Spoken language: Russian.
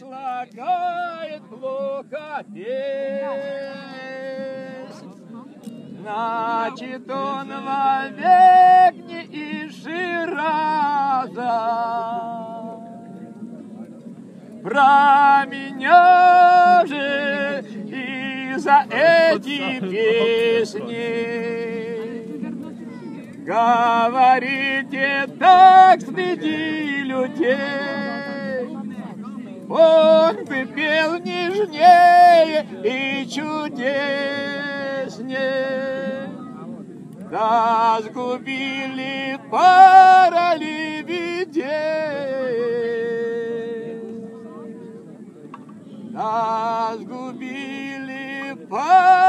слагает песнь. Значит, он вовек не ищи раза. Про меня же и за эти песни Говорите так среди людей Он пел нежнее и чудеснее. Да сгубили пара лебедей Да сгубили пара